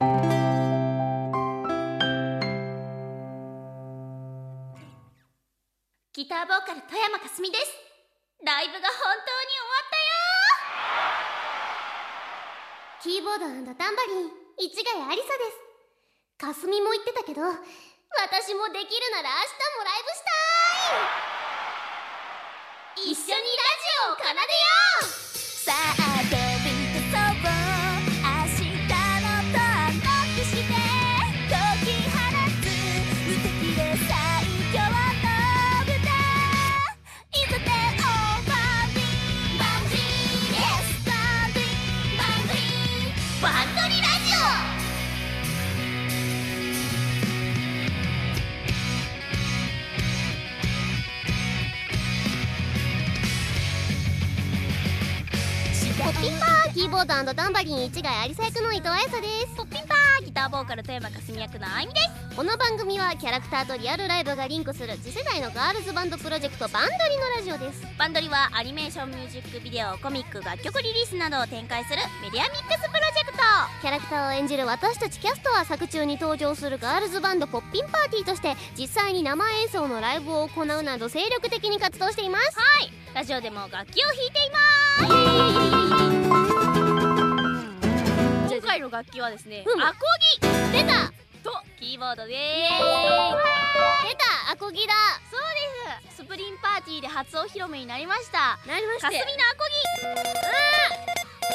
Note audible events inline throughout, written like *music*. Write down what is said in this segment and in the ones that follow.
ギターボーカル富山かすみです。ライブが本当に終わったよ。キーボードタンバリン市ヶ谷ありさです。かすみも言ってたけど私もできるなら明日もライブしたい。一緒にラジオを奏でよう。さあピンパーキーボードタンバリン市ヶ谷ありさ役の伊藤彩沙です。ポッピンパーギターボーカル富山かすみ役のあいみですこの番組はキャラクターとリアルライブがリンクする次世代のガールズバンドプロジェクトバンドリのラジオです。バンドリはアニメーションミュージックビデオコミック楽曲リリースなどを展開するメディアミックスプロジェクト。キャラクターを演じる私たちキャストは作中に登場するガールズバンドポッピンパーティーとして実際に生演奏のライブを行うなど精力的に活動しています。はい。ラジオでも楽器を弾いています今回の楽器はですね、うん。アコギ。出た。とキーボードでーイ出たアコギだ。そうです。スプリンパーティーで初お披露目になりました。なりまかすみのアコ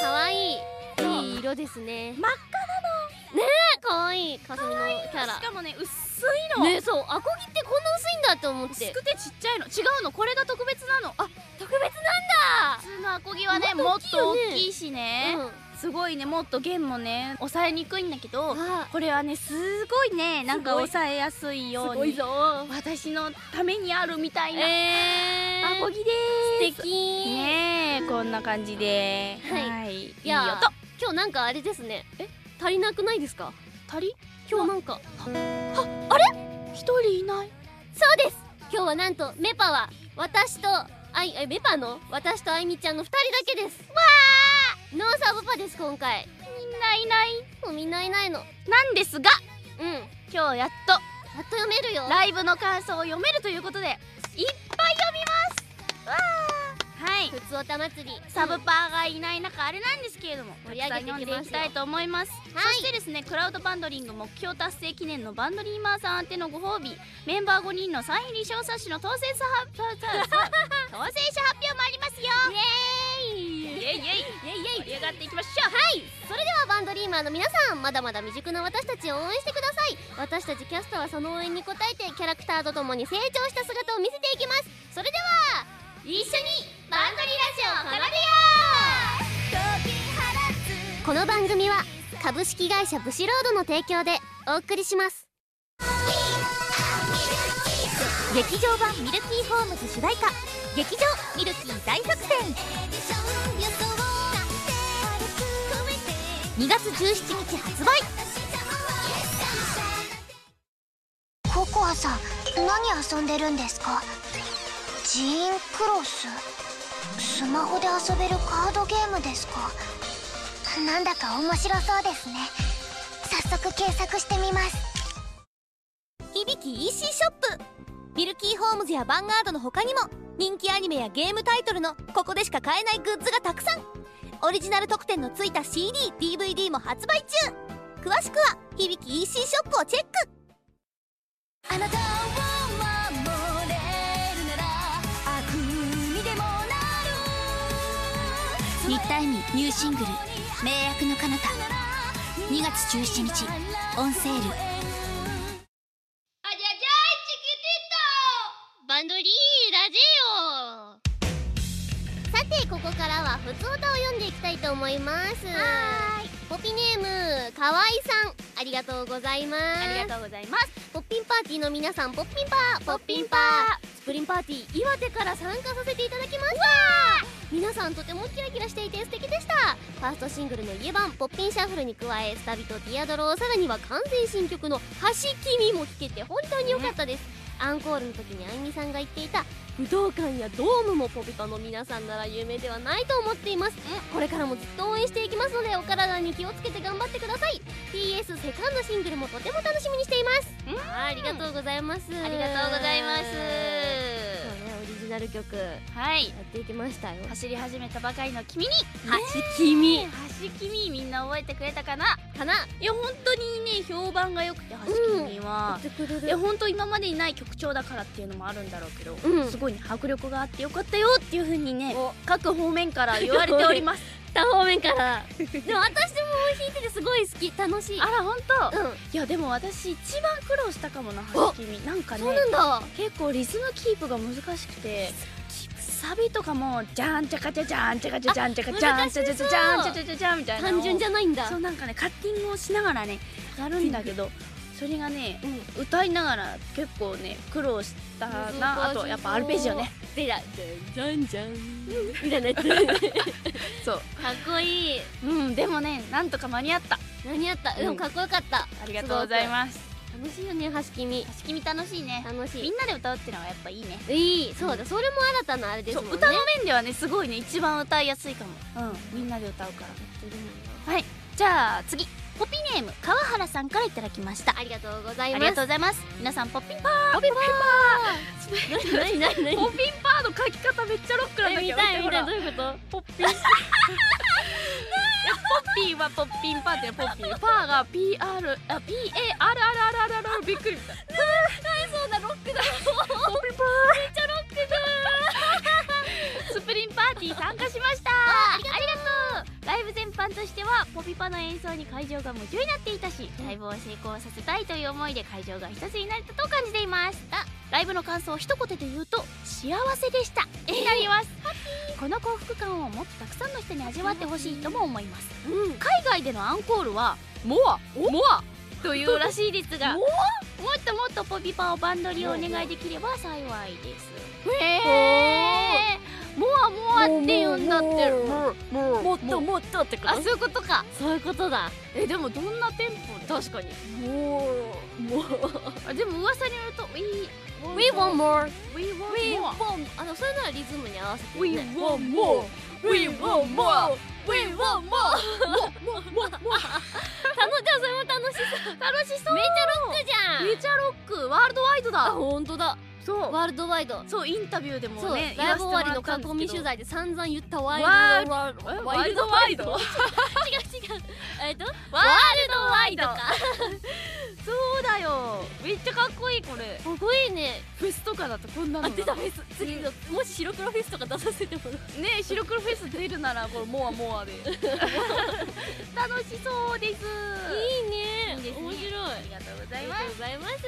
かわいい。いい色ですね。ギ真っかわいい。かすみのキャラ。赤しかもね薄いの、ねそうアコギってこんな薄いんだって思って。薄くてちっちゃいの。違うの。これが特別なの。あ特別なん普通のアコギはねももっと大きいしね、だうん。すごいねもっと弦もね押さえにくいんだけどあこれはねすごいねなんかすごい押さえやすいようにすごいぞ。私のためにあるみたいな、えー。アコギでーす。素敵。ねえこんな感じで。はい。い、いいや音。今日なんかあれですね。え？足りなくないですか？足り？今日なんか。一人いない。そうです。今日はなんとメパは私とあいえメパの？私とあいみちゃんの2人だけです。わー！ノーサブパです今回。みんないない。もうみんないないの。なんですが。うん。やっ今日やっと。と読めるよ。ライブの感想を読めるということでいっぱい読みます。わーはい。ふつおた祭り。サブパーがいない中あれなんですけれども盛り上げていきたいきたいと思います、はいそしてですねクラウドバンドリング目標達成記念のバンドリーマーさん宛てのご褒美メンバー5人のサイン入り小冊子の当選者発表当選者発表もありますよ。イエーイ。イエイイ。エイイエイイエイ盛り上がっていきましょう。はい。それではバンドリーマーの皆さんまだまだ未熟な私たちを応援してください。私たちキャストはその応援に応えてキャラクターとともに成長した姿を見せていきます。それでは一緒にバンドリラジオを奏でよう。この番組は株式会社ブシロードの提供でお送りします。劇場版ミルキーホームズ主題歌。劇場ミルキー大作戦。2月17日発売。ココアさん何遊んでるんですか？ジーンクロス？スマホで遊べるカードゲームですか？なんだか面白そうですね。早速検索してみます。響き EC ショップ。ミルキーホームズやヴァンガードの他にも人気アニメやゲームタイトルのここでしか買えないグッズがたくさん。オリジナル特典のついた CDDVD も発売中。詳しくは響き EC ショップをチェック。あなた新田恵美ニューシングル「名役の彼方。2月17日 on sale。あじゃじゃいチキティットバンドリーラジオ。さてここからはふつおたを読んでいきたいと思います。はーい。ポピネームかわいさん。ありがとうございます。ありがとうございます。ポッピンパーティーの皆さんポッピンパーポッピンパー。スプリンパーティー岩手から参加させていただきました皆さんとてもキラキラしていて素敵でした。ファーストシングルのイエバン「ポッピンシャッフル」に加え「スタビとティアドロ」さらには完全新曲の「橋君」も聴けて本当に良かったです、アンコールの時にあゆみさんが言っていた武道館やドームもポピパの皆さんなら夢ではないと思っていますこれからもずっと応援していきますのでお体に気をつけて頑張ってください。PS セカンドシングルもとても楽しみにしています。うん。ありがとうございます。ありがとうございますオリジナル曲。やはい。っていきましたよ。走り始めたばかりの君に。はしきみはし君みんな覚えてくれたかな？かな？いや本当にね評判が良くてはし君は、言ってくれるいや本当今までにない曲調だからっていうのもあるんだろうけど、うん。すごいね迫力があってよかったよっていう風にねお。各方面から言われております。*laughs* 他方面から。*laughs* でも私も弾いててすごい好き。楽しい。あら本当、うん。いやでも私一番苦労したかもなはし君なんかねそうなんだ。結構リズムキープが難しくてサビとかもジャンチャカチャジャンチャカチャジャンチャカジャンチャチャチャジャンチャチャチャチャみたいな単純じゃゃないんだそうなんかねカッティングをしながらねやるんだけどそれがねうん歌いながら結構ね苦労したなあとやっぱアルペジオねでだじゃんじゃんみたいなやつ。*laughs* そう。かっこいい。うんでもねなんとか間に合った。何やった。でもかっこよかった。ありがとうございます。す楽しいよねはしきみはしきみ楽しいね。楽しい。みんなで歌うってのはやっぱいいね。いいそうだ。それも新たなあれですもん歌の面ではねすごいね一番歌いやすいかも。うん。みんなで歌うから。はい。じゃあ次ポピネーム川原さんからいただきました。ありがとうございあます。りがとうございます。皆さんポッピンパポピパー。何何何何ポピンパーの書き方めっちゃロックなんだけど見たい見たい。どういうこと？ポッピン。*laughs* ポッピーはポッピンパーってポッピーパーが PR あ PARRRRR びっくりした。そうだロックだポピンパーめっちゃロックだスプリンパーティー参加しましたありがライブ全般としてはポピパの演奏に会場が夢中になっていたしライブを成功させたいという思いで会場が一つになれたと感じていましたライブの感想を一言で言うと幸せでした。になります。この幸福感をもっとたくさんの人に味わってほしいとも思います。うん。海外でのアンコールはモアモアというらしいですが *laughs* もっともっとポピパをバンドリをお願いできれば幸いです。へえモアモアって言うんだって。るももっともっとってあそういうことか。そういうことだ。えでもどんなテンポで確かに。もうもう。あでも噂によると We We want more. We want more. あのそれならリズムに合わせて We ね want more. We want more. We want more. *laughs* 楽じゃあそれも楽しそう。楽しそう。めっちゃロックじゃん。めちゃロック。ワールドワイドあだ本当だそう。ワールドワイド。そうインタビューでもねライブ終わりの囲み取材で散々言ったワイルドワイルドワイド？*laughs* 違う違う。えっと？ワールドワイド。かそうだよ。めっちゃかっこいいこれ。かっこいいね。フェスとかだとこんなのあ出たフェス。次のもし白黒フェスとか出させてもらう。ね白黒フェス出るならこれモアモアで楽しそうです。いいね。いいですね。面白い。ありがとうございます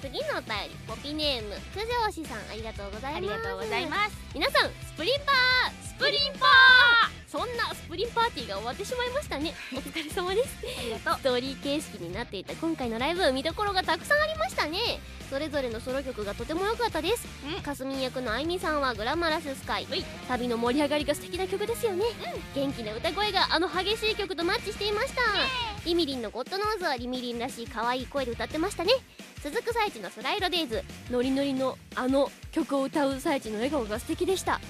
次のお便りポピネーム九条氏さんありがとうございます。ありがとうございます。皆さんスプリンパースプリンパーそんなスプリンパーティーが終わってしまいましたね。*laughs* お疲れ様です。ありがとう。ストーリー形式になっていた今回のライブ見どころがたくさんありましたね。それぞれのソロ曲がとても良かったです。うん。かすみん役のあいみさんは GLAMOROUS SKY。サビの盛り上がりが素敵な曲ですよね、元気な歌声があの激しい曲とマッチしていました。リミリンの God knows はリミリンらしい可愛い声で歌ってましたね。続くさえちの Slide Days。ノリノリのあの曲を歌うさえちの笑顔が素敵でした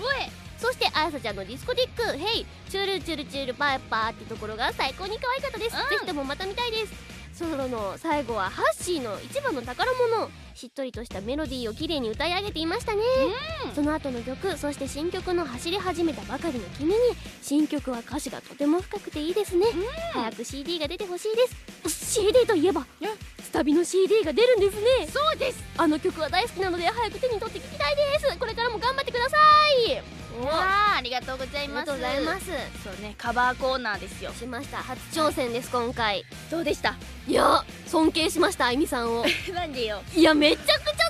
そしてあやさちゃんの DISCOTHEQUE「ヘイチュルチュルチュルパーパー」ってところが最高に可愛かったです、うん。ぜひともまた見たいです。ソロの最後はハッシーの一番の宝物。しっとりとしたメロディーを綺麗に歌い上げていましたね、うん。その後の曲そして新曲の走り始めたばかりの君に新曲は歌詞がとても深くていいですね、早く CD が出てほしいです。CD といえばえ？スタビの CD が出るんですね。そうです。あの曲は大好きなので早く手に取って聴きたいです。これからも頑張ってください。おあーありがとうございます。ありがとうございます。そうねカバーコーナーですよ。しました。初挑戦です今回。どうでした？いや尊敬しましたあゆみさんを。*laughs* なんでよ。いやめちゃくちゃ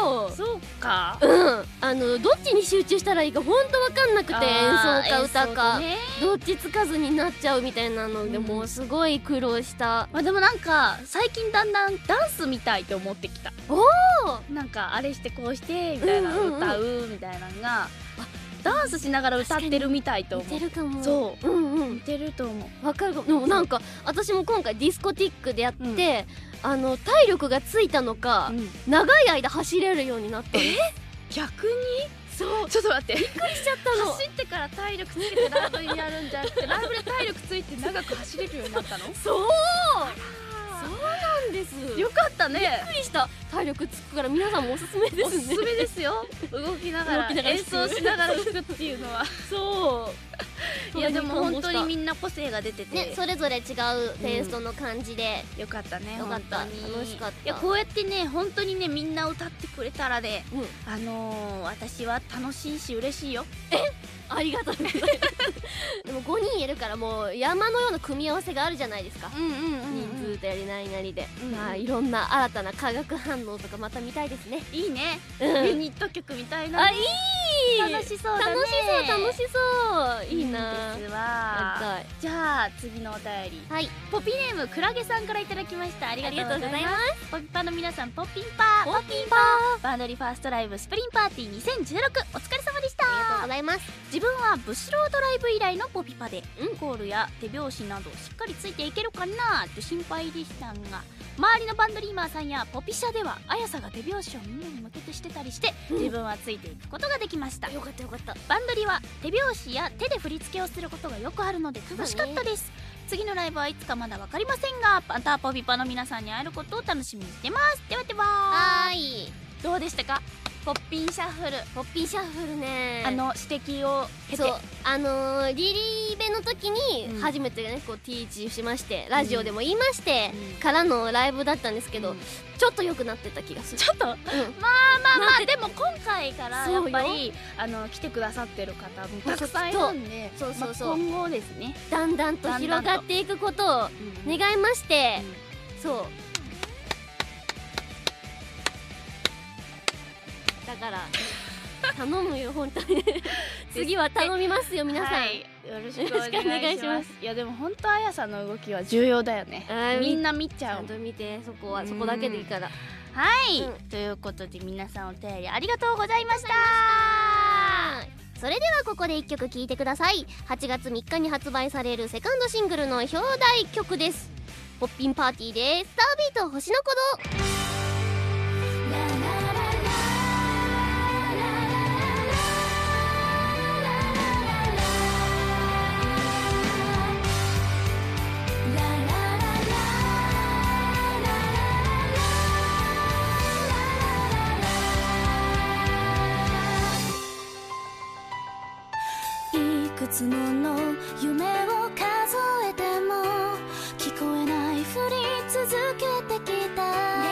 よ。そうか。うん。あのどっちに集中したらいいかほんと分かんなくて演奏か歌か、ね。どっちつかずになっちゃうみたいなので、うんもうすごい苦労した。まあでもなんか最近だんだんダンスみたいと思ってきた。おなんかあれしてこうしてみたいなうんうんうん歌うみたいなのがあダダンスしながら歌ってるみたいと似思う。てるかも。そう。うんうん。似てると思う。わかるかも。でもなんか私も今回ディスコティックでやって、あの体力がついたのか、うん。長い間走れるようになったの。逆に？そう。ちょっと待って。しちゃったの。走ってから体力つけてライブにやるんじゃなくてライブで体力ついて長く走れるようになったの？そうです。よかったね。びっくりした。体力つくから皆さんもおすすめですね。おすすめですよ。動きながら動きながら演奏しながら弾くっていうのは。そういやでも本当にみんんな個性が出てて、ねそれぞれ違うテイストの感じで、よかったねよかった。楽しかった。いやこうやってね本当にねみんな歌ってくれたらねうん。あのー、私は楽しいし嬉しいよ。ありがとう。ございますでも5人いるからもう山のような組み合わせがあるじゃないですか、うんうん人数とやりないなりで、うんうん。まあいろんな新たな化学反応とかまた見たいですね。いいね、うん。ユニット曲みたいなあいい楽しそうだね。楽しそう楽しそう。いいな。じゃあ次のお便り。はい。ポピネームクラゲさんからいただきました。ありがとうございます。ポピパの皆さんポッピンパー。ポッピンパー。バンドリファーストライブスプリンパーティー2016お疲れ様でした。ありがとうございます。自分はブシロードライブ以来のポピパで、うん。コールや手拍子などしっかりついていけるかなと心配でしたが周りのバンドリーマーさんやポピシャではあやさが手拍子をみんなに向けてしてたりして、うん。自分はついていくことができました。よかったよかった。バンドリは手拍子や手で振り付けをすることがよくあるので楽しかったです、次のライブはいつかまだ分かりませんがパンターポピパの皆さんに会えることを楽しみにしてます。ではでは。はーいどうでしたか？ポッピンシャッフル。ポッピーシャッフルね。あの指摘を経て。そう。あのー、リリイベの時にうん。初めてねこう teach しましてラジオでも言いまして、うん。からのライブだったんですけど、うん。ちょっと良くなってた気がする。ちょっと？まあうんまあまあで？も今回からやっぱりあの来てくださってる方もたくさんいるんでそう。そうそうまあ今後ですね、だんだんと広がっていくことを願いまして、そうだから頼むよ本当に。*laughs* 次は頼みますよ皆さん、はい、よろしくお願いしまます。すいやでも本当あやさんの動きは重要だよね。みんな見ちちゃゃうんと見てそこはうん。そこだけでいいから。はい、うん。ということで皆さんお便りありがとうございました。それではここで1曲聴いてください。8月3日に発売されるセカンドシングルの表題曲です。ポッピンパーティーでスタービート星の鼓動つもの夢を数えても聞こえないふり続けてきた。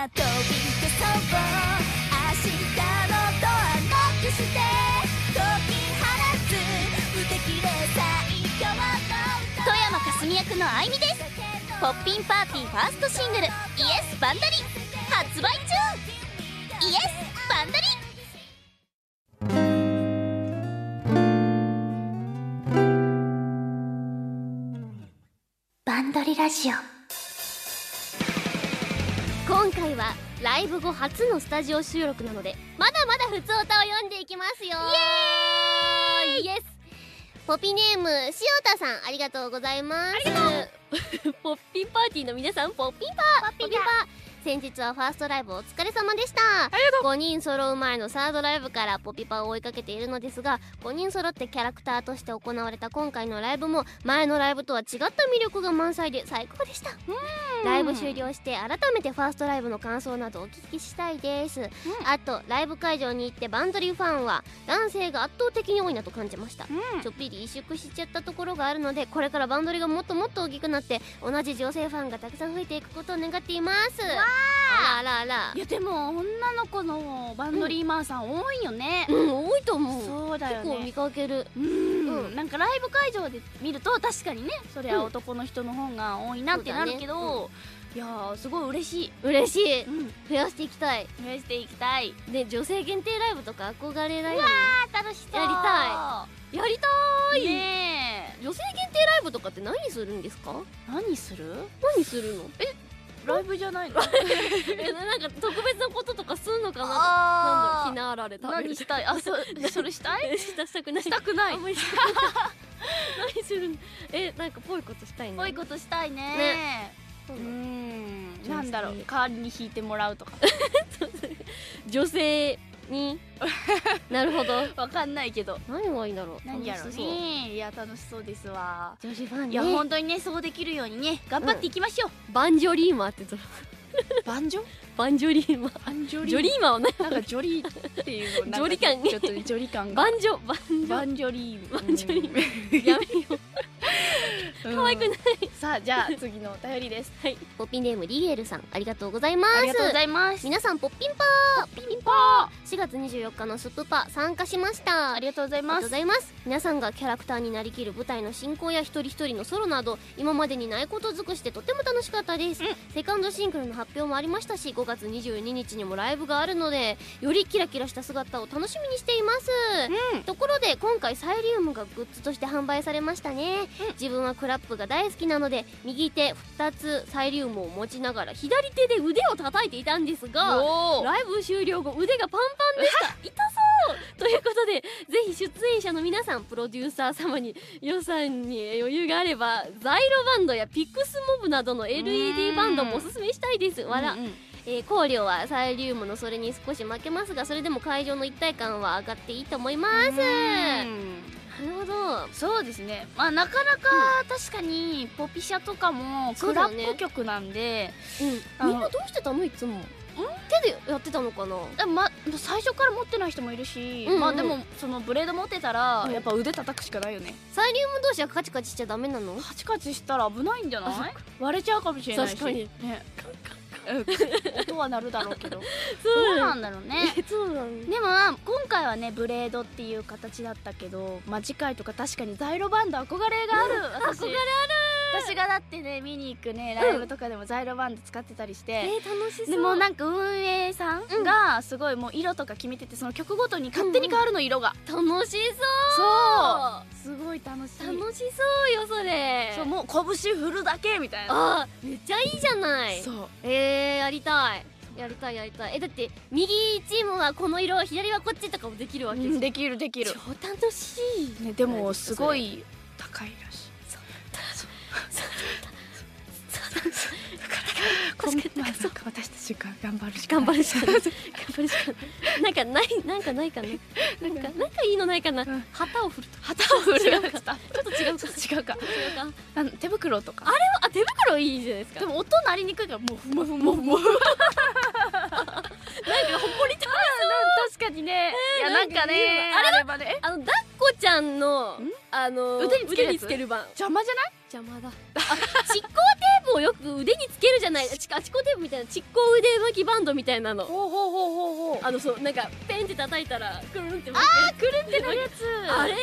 さあ飛び出そう明日のドアノックして解き放つ無敵で最強の富山かすみ役のあいみです。ポッピンパーティーファーストシングル「イエスバンダリ」発売中イエスバンダリ。バンドリラジオ。今回はライブ後初のスタジオ収録なのでまだまだ普通歌を読んでいきますよ。イエーイ！イエスポピネーム塩田さんありがとうございます。*laughs* ポッピンパーティーの皆さんポッピンパー。ポッピンパー先日はファーストライブお疲れ様でした。ありがとう。5人揃う前のサードライブからポピパを追いかけているのですが5人揃ってキャラクターとして行われた今回のライブも前のライブとは違った魅力が満載で最高でした。ライブ終了して改めてファーストライブの感想などお聞きしたいです、あとライブ会場に行ってバンドリーファンは男性が圧倒的に多いなと感じました。ちょっぴり萎縮しちゃったところがあるのでこれからバンドリがもっともっと大きくなって同じ女性ファンがたくさん増えていくことを願っていますあらあら。いやでも女の子のバンドリーマンさん多いよね、うん多いと思う。そうだよ結構見ねかける。うん、うん。なんかライブ会場で見ると確かにねそれは男の人の方が多いなってなるけど、いやーすごい嬉しい、嬉しい。うん、増やしていきたい。増やしていきたい。で女性限定ライブとか憧れだよねあ楽しそう。やりたやりたい。ねい女性限定ライブとかって何するんですか？え何する？何するの？ライブじゃないの？*laughs* えなんか特別なこととかすんのかな？なんひなあられ食べる何？したい。あそ *laughs* それしたい？したしたくない。したくない。*laughs* 何するの？えなんかぽいことしたいのぽいことしたいね。ね。そうん。なんだろう。代わりに弾いてもらうとか。女性に。*laughs* なるほど。わかんないけど。何がいいんだろう。何やろうね。いや楽しそうですわ。女子ファンね。いや本当にねそうできるようにね頑張っていきましょう、バンジョリーマーってどうバンジョ？バンジョリーマ。ーバンジョリー？マーはね。なんかジョリーっていうジョリ感ちょっとジョリ感が。バンジョバンジョ。バンジョリー。バンジョリー。やめよう可愛くない。さあじゃあ次のお便りです。はい。ポピンネームリエルさんありがとうございます。ありがとうございます。皆さんポッピンパー。ピンパー。4月24日のスプパ参加しました。ありがとうございありがますとうございます。皆さんがキャラクターになりきる舞台の進行や一人一人のソロなど今までにないこと尽くしてとても楽しかったです、うん。セカンドシングルの発表もありましたし5月22日にもライブがあるのでよりキラキラした姿を楽しみにしています、うん。ところで今回サイリウムがグッズとして販売されましたね、自分はクラップが大好きなので右手2つサイリウムを持ちながら左手で腕を叩いていたんですがライブ終了後腕がパンパンでした。*laughs* 痛そう。ということでぜひ出演者の皆さんプロデューサー様に予算に余裕があればザイロバンドやピクスモブなどの LED バンドもおすすめしたいです。わら、うんうん。えー、香料はサイリウムのそれに少し負けますがそれでも会場の一体感は上がっていいと思います。なるほど。そうですね。まあなかなか確かにポピシャとかもクラップ曲なんでうん、みんなどうしてたの？いつも。手でやってたのかな？でもま最初から持ってない人もいるし、うんうん。まあでもそのブレード持ってたら、うん。やっぱ腕叩くしかないよね。サイリウム同士はカチカチしちゃダメなの？カチカチしたら危ないんじゃない？割れちゃうかもしれないし。確かに。ね。うん音は鳴るだろうけど。そ *laughs* そうなんだ。ろうね *laughs* そうなでもまあ今回はね。ブレードっていう形だ。ったけど、まあ、次回とか確かにザイロバンド憧れがある、私憧れ私がだってね見に行くねライブとかでもザイロバンド使ってたりして、えー、楽しそう。でもなんか運営さんがすごいもう色とか決めててその曲ごとに勝手に変わるの色が、楽しそう。そう。すごい楽しい。楽しそうよそれ。そうもう拳振るだけみたいな。あーめっちゃいいじゃない。そう。えー、やりたい。やりたいやりたい。えだって右チームはこの色左はこっちとかもできるわけでしょできるできる、超楽しい。ね、でもすごい高いらしいこしかまあそっか私たちが頑張るしか頑張るしか頑張るしかない。なんかないなんかないかな。なんかなんかいいのないかな。うん旗を振ると旗を振る。違うかちょっと違うか。違うか。違うか。手袋とか。あれはあ手袋いいじゃないですか。でも音鳴りにくいからもうふもふもふもふなんかほこりと確かにね。いやなんんかねあれあの抱っこちゃんのん？あの腕につけるやつ？腕につける版邪魔じゃない？邪魔だ。*laughs* あ蓄光テープをよく腕につけるじゃない。ち蓄光テープみたいな蓄光腕巻きバンドみたいなの。ほうほうほうほうほう。あのそうなんかペンって叩いたらくるんってああくるんってなるやつ。あれ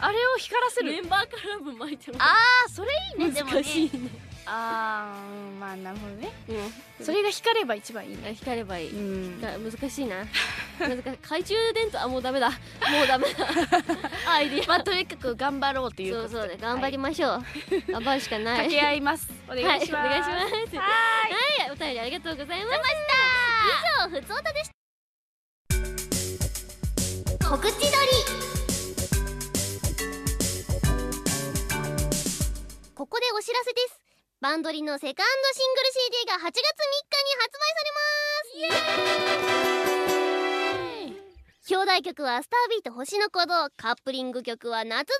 あれを光らせる。をメンバーカラー分巻いてもあーそれいいねでもねあーうんまあなるほどね。うん。それが光れば一番いいね。光ればいい。うん。だ難しいな。難しい。懐中電灯あもうダメだ。もうダメだ。*laughs* アイディア。まあとにかく頑張ろうというそうことで。そうね頑張りましょう、頑張るしかない。掛け合います。お願いします。はい。お願いします。ははい。お便りありがとうございました。以上ふつおたでした。告知撮り。ここでお知らせですバンドリのセカンドシングル CD が8月3日に発売されます。表題曲はスタービート星の鼓動。カップリング曲は夏空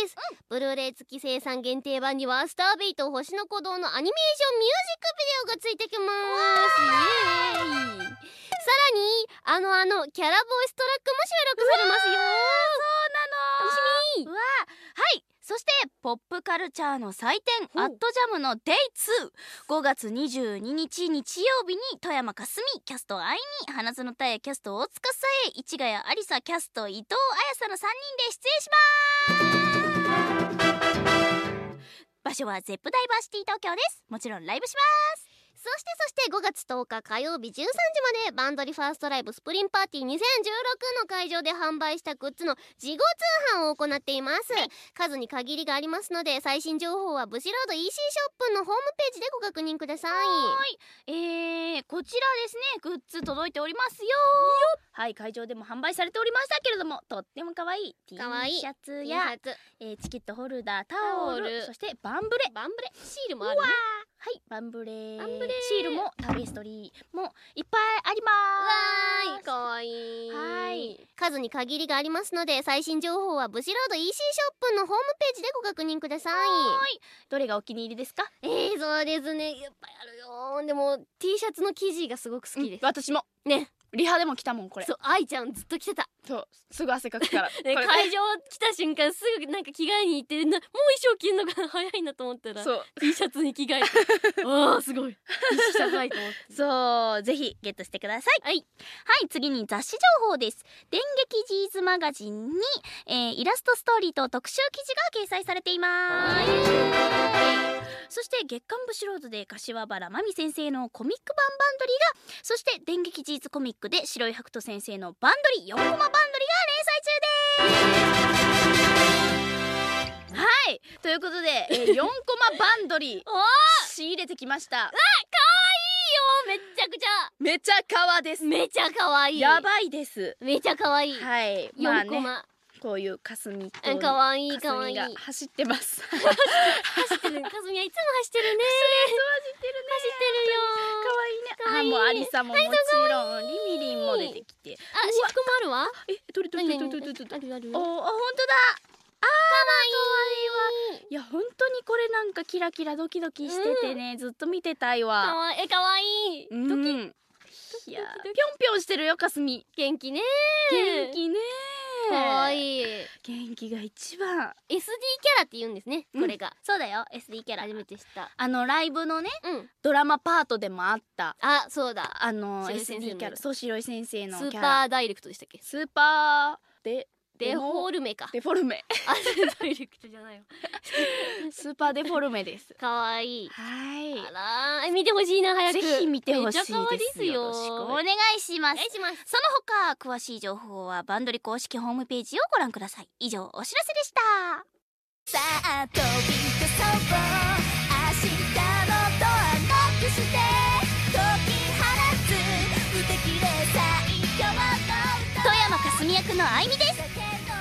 337です、ブルーレイ付き生産限定版にはスタービート星の鼓動のアニメーションミュージックビデオがついてきます。イエーイさらにあのあのキャラボイストラックも収録されますよ。楽しみ。はいそしてポップカルチャーの祭典アットジャムの Day25 月22日日曜日に富山かすみキャストあいみ花園たえキャスト大塚さえ市ヶ谷ありさキャスト伊藤彩さの3人で出演します。場所はゼップダイバーシティ東京です。もちろんライブしますそしてそして5月10日火曜日13時までバンドリファーストライブスプリンパーティー2016の会場で販売したグッズの事後通販を行っています。数に限りがありますので最新情報はブシロード EC ショップのホームページでご確認ください。えー、こちらですね。グッズ届いておりますよ。はい。会場でも販売されておりましたけれどもとっても可愛い T シャツやャツ。えーチケットホルダータオルタオル。そしてバンブレ。バンブレ。シールもあるね。はいバンブレバンブレシールもタペストリーもいっぱいありまわーいすかわいい。はい数に限りがありますので最新情報はブシロード EC ショップのホームページでご確認ください。はい。どれがお気に入りですか？えー、そうですね。いっぱいあるよでも T シャツの生地がすごく好きです、私も。ね。リハでも来たもんこれ。そう愛ちゃんずっと着てた、そうすぐ汗かくから。*laughs* ね、会場来た瞬間すぐなんか着替えに行ってなもう衣装着るのが早いなと思ったら。そう。T シャツに着替えて。*laughs* ああすごい。高いと思って。そうぜひゲットしてください。はい。はい次に雑誌情報です。電撃ジーズマガジンに、えーイラストストーリーと特集記事が掲載されていますそして月刊ブシロードで柏原真美先生のコミック版バンドリがそして電撃ジーズコミックで白井白人先生のバンドリ4コマバンドリが連載中です。はい。ということで、えー *laughs* 4コマバンドリお仕入れてきました。ーめっちゃくちゃ。めちゃかわです。めちゃ可愛いやばいです。めちゃ可愛いはい。まあ4コねマ、こういうかすみとうん可愛いかす可愛いみが走ってます。走ってる。かすみはいつも走ってるね。走ってるね走ってるよ可愛いい。あもうアリサももちろんリミリンも出てきて。あ、私服もあるわ？えどれどれ何どれどれどれ？あるあるおお本当だ。あー可愛いわいや本当にこれなんかキラキラドキドキしててね、ずっと見てたいかわわいい。えかわいい。うん。ドキ。いやぴょんぴょんしてるよかすみ。元気ね元気ねかわいい。い元気が一番。SD キャラって言うんですねこれが。そうだよ SD キャラ。初めて知った。あのライブのねうん。ドラマパートでもあった。あ、そうだ。あの SD キャラそう白井先生のスーキャラ。パーダイレクトでしたっけ？スーパーでデフもォルメか。デフォルメ。あ、ダイレクトじゃないよ。*laughs* スーパーデフォルメです。かわいい。はい。あら見てほしいな早く。ぜひ見てほしいです。めっちゃ可愛いですよ。よろしくお願いします。その他詳しい情報はバンドリ公式ホームページをご覧ください。以上お知らせでした。さあ飛び出そう明日のドアノックして。解き放つ。無敵で最強の歌富山かすみ役のあいみです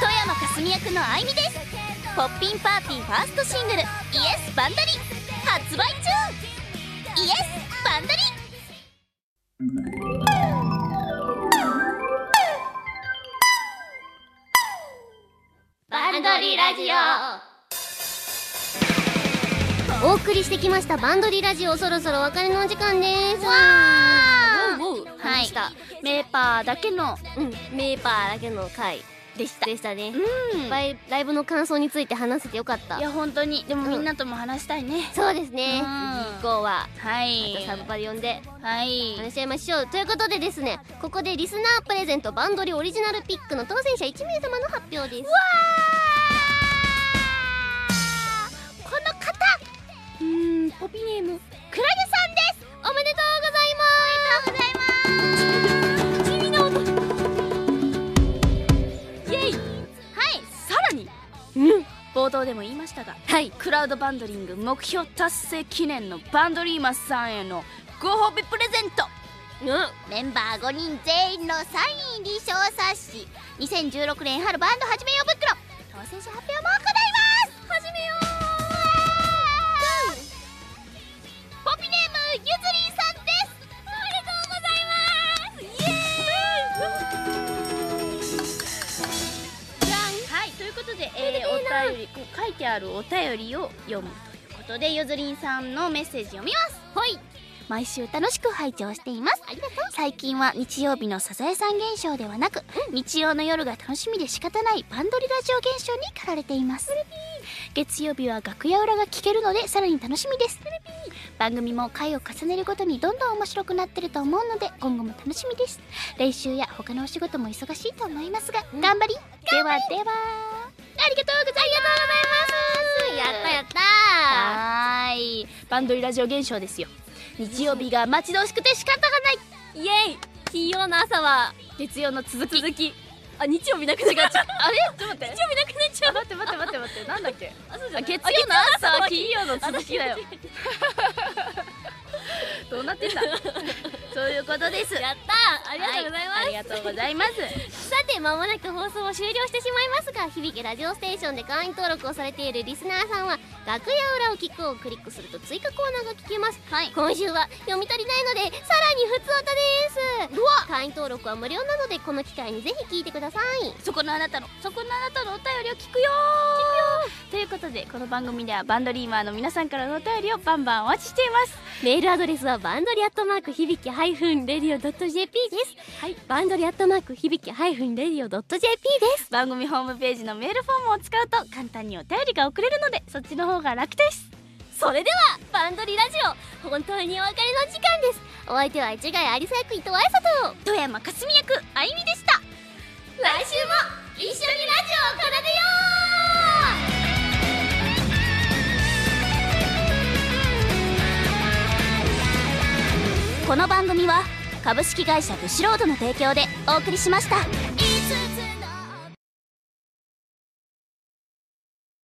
富山かすみ役のあいみですポッピンパーティーファーストシングル「イエスバンダリ」発売中。イエスバンダリ。バンドリラジオ。お送りしてきましたバンドリラジオそろそろお別れのお時間です。わー。はい。メーパーだけのうん。メーパーだけの回でした。でしたね。うん。いっぱいライブの感想について話せてよかった。いや本当に。でもうん。みんなとも話したいね、そうですね。うん。次以降は。はい。またサブパで呼んで。はい。話し合いましょう。ということでですねここでリスナープレゼントバンドリオリジナルピックの当選者1名様の発表です。こうーんポピネームクラゲさんです。おめでとうございます。地味な音イエイ。はい。さらにうん。冒頭でも言いましたがはい。クラウドバンドリング目標達成記念のバンドリーマスさんへのご褒美プレゼント。うん。メンバー5人全員のサイン入り小冊子2016年春バンド始めよう袋当選者発表も行てあるお便りを読むということでゆずりんさんのメッセージ読みます。はい。毎週楽しく拝聴しています。ありがとう。最近は日曜日のサザエさん現象ではなく、日曜の夜が楽しみで仕方ないバンドリラジオ現象に駆られています。月曜日は楽屋裏が聞けるのでさらに楽しみです。番組も回を重ねるごとにどんどん面白くなってると思うので今後も楽しみです。練習や他のお仕事も忙しいと思いますが、頑張り。ではではありがとうございます。やったやった。はーい。バンドリラジオ現象ですよ。日曜日が待ち遠しくて仕方がない。イエイ。金曜の朝は月曜の続き。続きあ日曜日なくなっちゃう。*laughs* あれ？ちょっと待って。日曜日なくなっちゃう。待って待って待って待って。なんだっけ？あそうじゃない。あ月曜の朝は金曜の続きだよ *laughs* どうなってんだ？*laughs* そういうことです。やった！ありがとうございます、はありがとうございます。さて間もなく放送を終了してしまいますが響けラジオステーションで会員登録をされているリスナーさんは楽屋裏を聞くをクリックすると追加コーナーが聞けます。はい。今週は読み足りないのでふつおたです。会員登録は無料なのでこの機会にぜひ聞いてください。そこのあなたのそこのあなたのお便りを聞くよということでこの番組ではバンドリーマーの皆さんからのお便りをバンバンお待ちしています。メールアドレスはバンドリアットマーク響きハイフンレディオドット JP です。はい。バンドリアットマーク響きハイフンレディオドット JP です。番組ホームページのメールフォームを使うと簡単にお便りが送れるのでそっちの方が楽ですそれではバンドリラジオ本当にお別れの時間です。お相手は市ヶ谷有沙役伊藤愛沙と富山かすみ役あゆみでした。来週も一緒にラジオを奏でよこの番組は株式会社ブシロードの提供でお送りしました